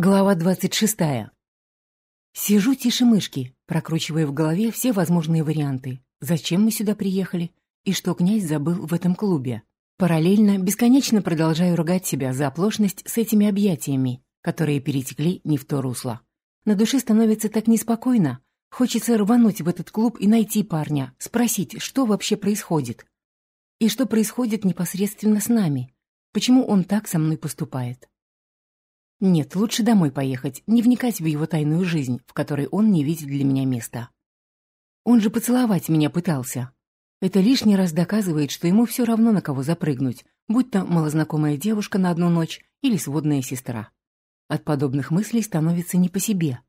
Глава двадцать шестая. Сижу тише мышки, прокручивая в голове все возможные варианты. Зачем мы сюда приехали? И что князь забыл в этом клубе? Параллельно бесконечно продолжаю ругать себя за оплошность с этими объятиями, которые перетекли не в то русло. На душе становится так неспокойно. Хочется рвануть в этот клуб и найти парня, спросить, что вообще происходит. И что происходит непосредственно с нами. Почему он так со мной поступает? Нет, лучше домой поехать, не вникать в его тайную жизнь, в которой он не видит для меня места. Он же поцеловать меня пытался. Это лишний раз доказывает, что ему все равно на кого запрыгнуть, будь то малознакомая девушка на одну ночь или сводная сестра. От подобных мыслей становится не по себе.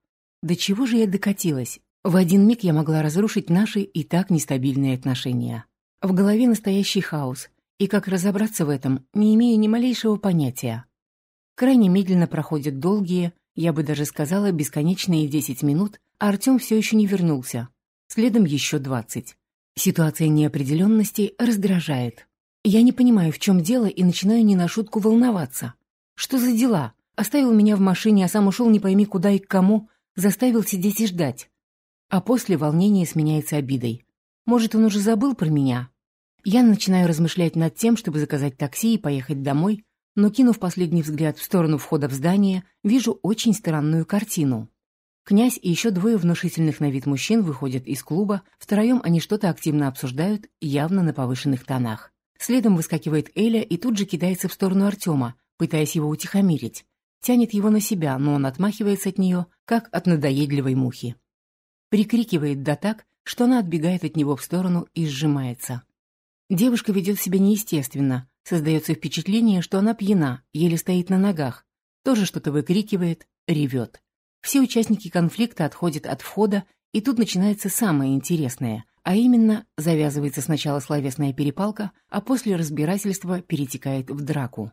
До чего же я докатилась? В один миг я могла разрушить наши и так нестабильные отношения. В голове настоящий хаос, и как разобраться в этом, не имею ни малейшего понятия. Крайне медленно проходят долгие, я бы даже сказала, бесконечные 10 минут, а Артем все еще не вернулся. Следом еще 20. Ситуация неопределенности раздражает. Я не понимаю, в чем дело, и начинаю не на шутку волноваться. Что за дела? Оставил меня в машине, а сам ушел не пойми куда и к кому, заставил сидеть и ждать. А после волнение сменяется обидой. Может, он уже забыл про меня? Я начинаю размышлять над тем, чтобы заказать такси и поехать домой, но, кинув последний взгляд в сторону входа в здание, вижу очень странную картину. Князь и еще двое внушительных на вид мужчин выходят из клуба, втроем они что-то активно обсуждают, явно на повышенных тонах. Следом выскакивает Эля и тут же кидается в сторону Артема, пытаясь его утихомирить. Тянет его на себя, но он отмахивается от нее, как от надоедливой мухи. Прикрикивает да так, что она отбегает от него в сторону и сжимается. Девушка ведет себя неестественно, Создается впечатление, что она пьяна, еле стоит на ногах, тоже что-то выкрикивает, ревет. Все участники конфликта отходят от входа, и тут начинается самое интересное, а именно завязывается сначала словесная перепалка, а после разбирательства перетекает в драку.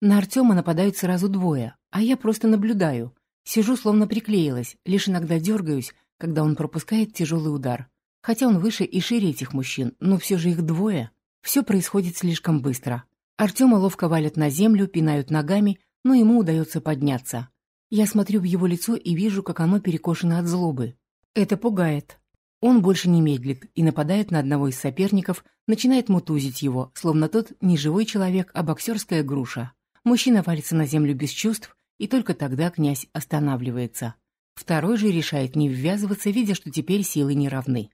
На Артема нападают сразу двое, а я просто наблюдаю. Сижу, словно приклеилась, лишь иногда дергаюсь, когда он пропускает тяжелый удар. Хотя он выше и шире этих мужчин, но все же их двое. Все происходит слишком быстро. Артема ловко валят на землю, пинают ногами, но ему удается подняться. Я смотрю в его лицо и вижу, как оно перекошено от злобы. Это пугает. Он больше не медлит и нападает на одного из соперников, начинает мутузить его, словно тот не живой человек, а боксерская груша. Мужчина валится на землю без чувств, и только тогда князь останавливается. Второй же решает не ввязываться, видя, что теперь силы не равны.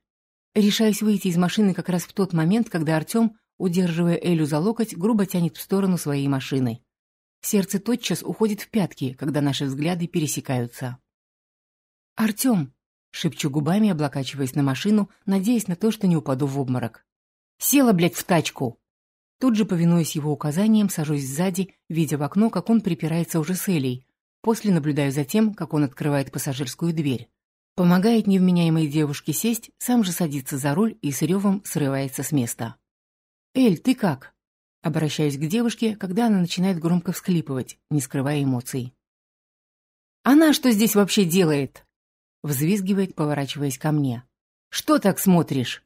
Решаюсь выйти из машины как раз в тот момент, когда Артем удерживая Элю за локоть, грубо тянет в сторону своей машины. Сердце тотчас уходит в пятки, когда наши взгляды пересекаются. «Артем!» — шепчу губами, облокачиваясь на машину, надеясь на то, что не упаду в обморок. «Села, блядь, в тачку!» Тут же, повинуясь его указаниям, сажусь сзади, видя в окно, как он припирается уже с Элей. После наблюдаю за тем, как он открывает пассажирскую дверь. Помогает невменяемой девушке сесть, сам же садится за руль и с ревом срывается с места. «Эль, ты как?» Обращаюсь к девушке, когда она начинает громко всхлипывать, не скрывая эмоций. «Она что здесь вообще делает?» Взвизгивает, поворачиваясь ко мне. «Что так смотришь?»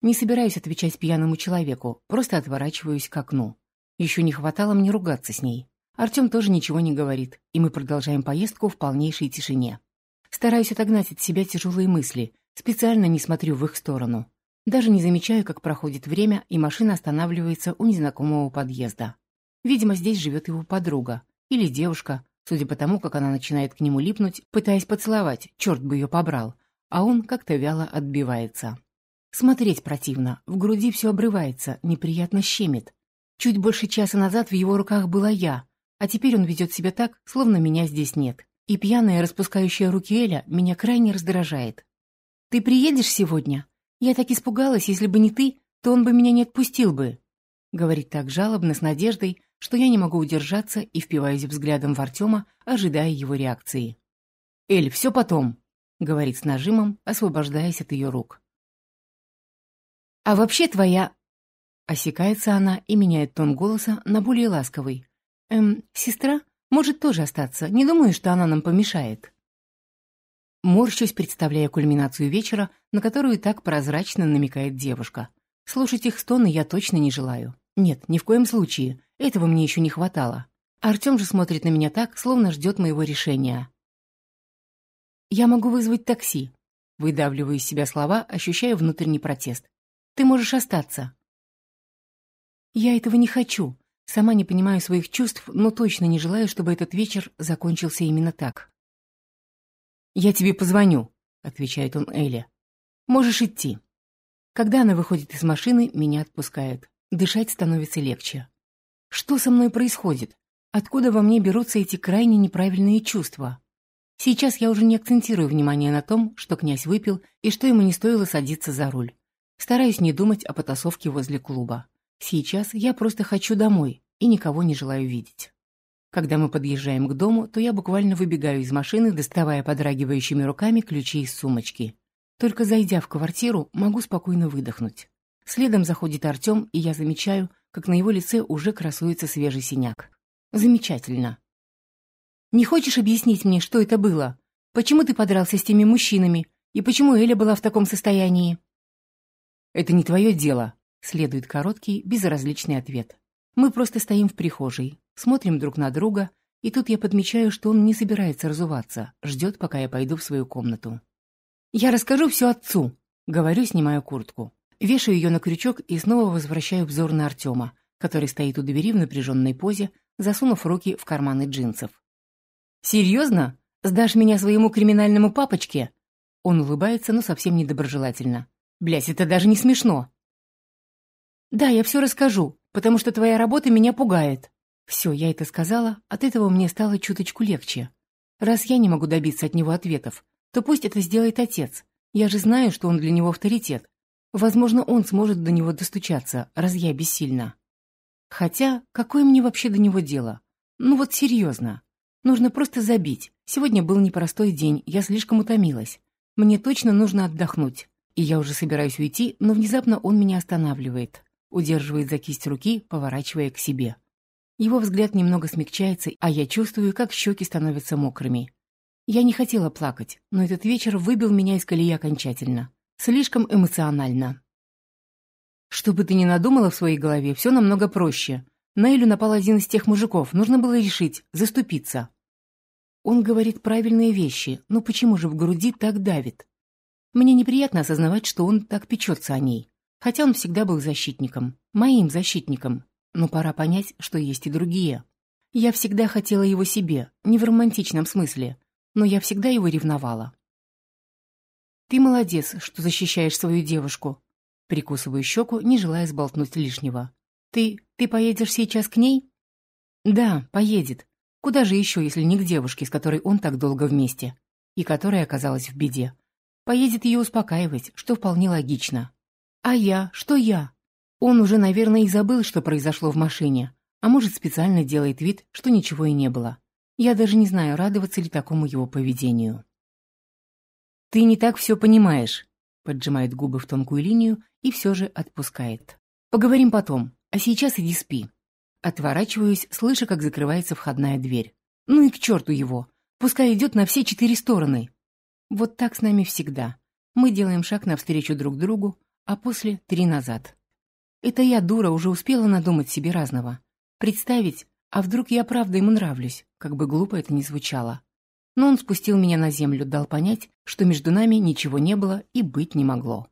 Не собираюсь отвечать пьяному человеку, просто отворачиваюсь к окну. Еще не хватало мне ругаться с ней. Артем тоже ничего не говорит, и мы продолжаем поездку в полнейшей тишине. Стараюсь отогнать от себя тяжелые мысли, специально не смотрю в их сторону. Даже не замечаю, как проходит время, и машина останавливается у незнакомого подъезда. Видимо, здесь живет его подруга. Или девушка, судя по тому, как она начинает к нему липнуть, пытаясь поцеловать, черт бы ее побрал, а он как-то вяло отбивается. Смотреть противно, в груди все обрывается, неприятно щемит. Чуть больше часа назад в его руках была я, а теперь он ведет себя так, словно меня здесь нет. И пьяная, распускающая руки Эля меня крайне раздражает. «Ты приедешь сегодня?» «Я так испугалась, если бы не ты, то он бы меня не отпустил бы», — говорит так жалобно, с надеждой, что я не могу удержаться и впиваюсь взглядом в Артема, ожидая его реакции. «Эль, все потом», — говорит с нажимом, освобождаясь от ее рук. «А вообще твоя...» Осекается она и меняет тон голоса на более ласковый. «Эм, сестра может тоже остаться, не думаю, что она нам помешает». Морщусь, представляя кульминацию вечера, на которую так прозрачно намекает девушка. Слушать их стоны я точно не желаю. Нет, ни в коем случае. Этого мне еще не хватало. Артем же смотрит на меня так, словно ждет моего решения. «Я могу вызвать такси», — выдавливаю из себя слова, ощущая внутренний протест. «Ты можешь остаться». Я этого не хочу. Сама не понимаю своих чувств, но точно не желаю, чтобы этот вечер закончился именно так. «Я тебе позвоню», — отвечает он Эле. «Можешь идти». Когда она выходит из машины, меня отпускает. Дышать становится легче. Что со мной происходит? Откуда во мне берутся эти крайне неправильные чувства? Сейчас я уже не акцентирую внимание на том, что князь выпил и что ему не стоило садиться за руль. Стараюсь не думать о потасовке возле клуба. Сейчас я просто хочу домой и никого не желаю видеть. Когда мы подъезжаем к дому, то я буквально выбегаю из машины, доставая подрагивающими руками ключи из сумочки. Только зайдя в квартиру, могу спокойно выдохнуть. Следом заходит Артем, и я замечаю, как на его лице уже красуется свежий синяк. Замечательно. Не хочешь объяснить мне, что это было? Почему ты подрался с теми мужчинами? И почему Эля была в таком состоянии? Это не твое дело, Следует короткий, безразличный ответ. Мы просто стоим в прихожей, смотрим друг на друга, и тут я подмечаю, что он не собирается разуваться, ждет, пока я пойду в свою комнату. «Я расскажу все отцу», — говорю, снимая куртку. Вешаю ее на крючок и снова возвращаю взор на Артема, который стоит у двери в напряженной позе, засунув руки в карманы джинсов. «Серьезно? Сдашь меня своему криминальному папочке?» Он улыбается, но совсем недоброжелательно. «Блядь, это даже не смешно!» «Да, я все расскажу, потому что твоя работа меня пугает». Все, я это сказала, от этого мне стало чуточку легче. Раз я не могу добиться от него ответов, то пусть это сделает отец. Я же знаю, что он для него авторитет. Возможно, он сможет до него достучаться, раз я бессильна. Хотя, какое мне вообще до него дело? Ну вот серьезно. Нужно просто забить. Сегодня был непростой день, я слишком утомилась. Мне точно нужно отдохнуть. И я уже собираюсь уйти, но внезапно он меня останавливает удерживает за кисть руки, поворачивая к себе. Его взгляд немного смягчается, а я чувствую, как щеки становятся мокрыми. Я не хотела плакать, но этот вечер выбил меня из колеи окончательно. Слишком эмоционально. Что бы ты ни надумала в своей голове, все намного проще. На Элю напал один из тех мужиков, нужно было решить, заступиться. Он говорит правильные вещи, но почему же в груди так давит? Мне неприятно осознавать, что он так печется о ней. Хотя он всегда был защитником, моим защитником. Но пора понять, что есть и другие. Я всегда хотела его себе, не в романтичном смысле, но я всегда его ревновала. «Ты молодец, что защищаешь свою девушку», прикусываю щеку, не желая сболтнуть лишнего. «Ты... ты поедешь сейчас к ней?» «Да, поедет. Куда же еще, если не к девушке, с которой он так долго вместе, и которая оказалась в беде? Поедет ее успокаивать, что вполне логично. А я? Что я? Он уже, наверное, и забыл, что произошло в машине. А может, специально делает вид, что ничего и не было. Я даже не знаю, радоваться ли такому его поведению. «Ты не так все понимаешь», — поджимает губы в тонкую линию и все же отпускает. «Поговорим потом, а сейчас иди спи». Отворачиваюсь, слыша, как закрывается входная дверь. Ну и к черту его. Пускай идет на все четыре стороны. Вот так с нами всегда. Мы делаем шаг навстречу друг другу, а после — три назад. Это я, дура, уже успела надумать себе разного. Представить, а вдруг я правда ему нравлюсь, как бы глупо это ни звучало. Но он спустил меня на землю, дал понять, что между нами ничего не было и быть не могло.